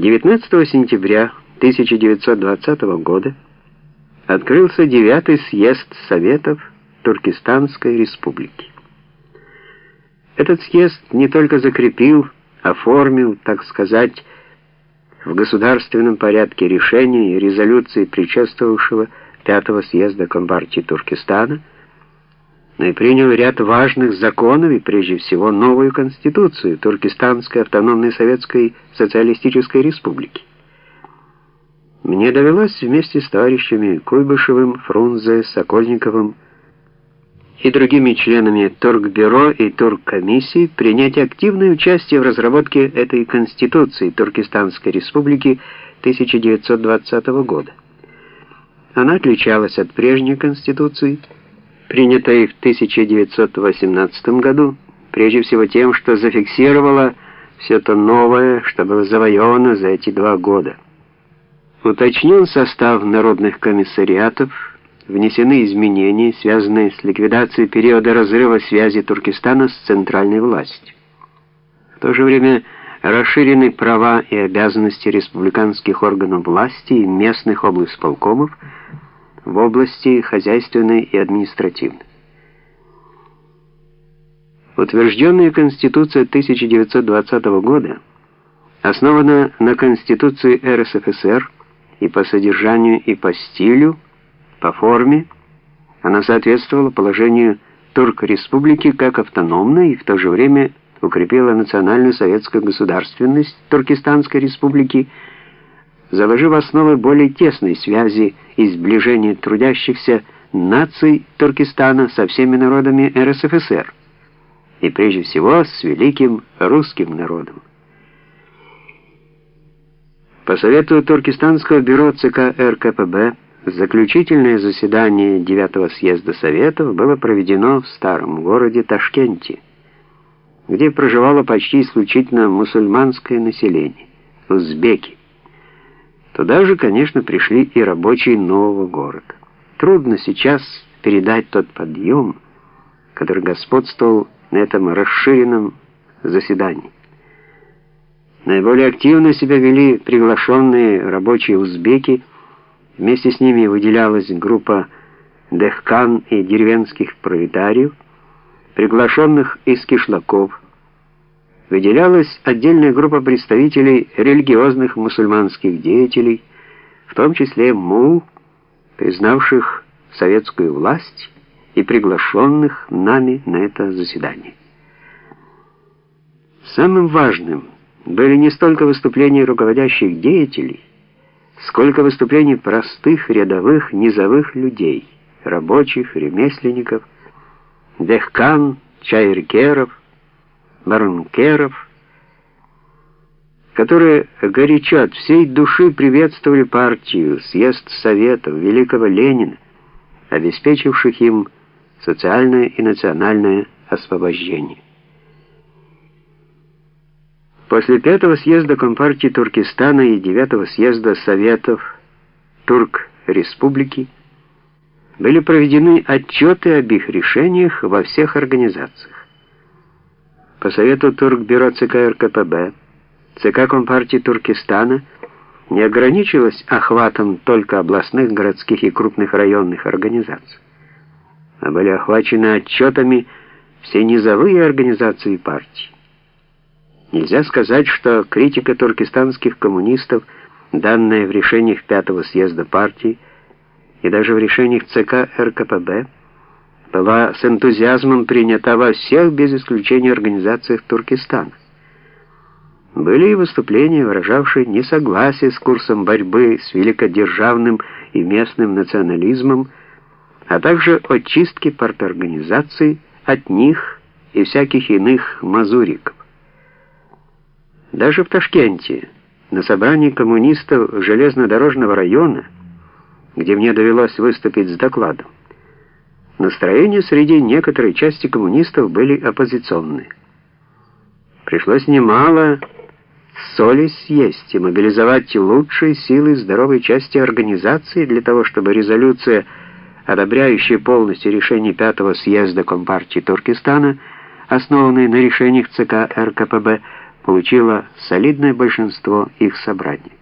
19 сентября 1920 года открылся девятый съезд Советов Туркестанской Республики. Этот съезд не только закрепил, оформил, так сказать, в государственном порядке решения и резолюции предшествовавшего Пятого съезда Компартии Туркестана, но и принял ряд важных законов и прежде всего новую конституцию Туркестанской автономной советской социалистической республики. Мне довелось вместе с товарищами Куйбышевым, Фрунзе, Сокольниковым и другими членами Торгбюро и Турккомиссии принять активное участие в разработке этой Конституции Туркестанской Республики 1920 года. Она отличалась от прежней Конституции, принятой в 1918 году, прежде всего тем, что зафиксировала все то новое, что было завоевано за эти два года. Уточнен состав народных комиссариатов, внесены изменения, связанные с ликвидацией периода разрыва связи Туркестана с центральной властью. В то же время расширены права и обязанности республиканских органов власти и местных облсполкомов в области хозяйственной и административной. Утвержденная Конституция 1920 года основана на Конституции РСФСР и по содержанию, и по стилю, по форме она соответствовала положению Турк-республики как автономной и в то же время укрепила национальную советскую государственность Туркестанской республики, заложив основы более тесной связи и сближения трудящихся наций Туркестана со всеми народами РСФСР, и прежде всего с великим русским народом. По совету Туркестанского бюро ЦК РКПБ Заключительное заседание 9 съезда Советов было проведено в старом городе Ташкенте, где проживало почти исключительно мусульманское население, узбеки. Туда же, конечно, пришли и рабочие нового города. Трудно сейчас передать тот подъем, который господствовал на этом расширенном заседании. Наиболее активно себя вели приглашенные рабочие узбеки, Вместе с ними выделялась группа дехкан и деревенских пролетариев, приглашенных из кишлаков. Выделялась отдельная группа представителей религиозных мусульманских деятелей, в том числе мул, признавших советскую власть и приглашенных нами на это заседание. Самым важным были не столько выступления руководящих деятелей, сколько выступлений простых, рядовых, низовых людей, рабочих, ремесленников, дехкан, чайркеров, баронкеров, которые горячо от всей души приветствовали партию, съезд Советов, великого Ленина, обеспечивших им социальное и национальное освобождение. После пятого съезда Компартии Туркестана и девятого съезда Советов Турк-Республики были проведены отчеты об их решениях во всех организациях. По совету Туркбюро ЦК РКПБ, ЦК Компартии Туркестана не ограничилась охватом только областных, городских и крупных районных организаций, а были охвачены отчетами все низовые организации партии. Нельзя сказать, что критика туркестанских коммунистов, данная в решениях Пятого съезда партии и даже в решениях ЦК РКПБ, была с энтузиазмом принята во всех, без исключения, организациях Туркестана. Были и выступления, выражавшие несогласие с курсом борьбы с великодержавным и местным национализмом, а также очистки парторганизаций от них и всяких иных мазуриков. Даже в Ташкенте, на собрании коммунистов железнодорожного района, где мне довелось выступить с докладом, настроения среди некоторой части коммунистов были оппозиционные. Пришлось немало соли съесть и мобилизовать лучшие силы здоровой части организации для того, чтобы резолюция, одобряющая полностью решение Пятого съезда Компартии Туркестана, основанная на решениях ЦК РКПБ, получило солидное большинство их собратьев.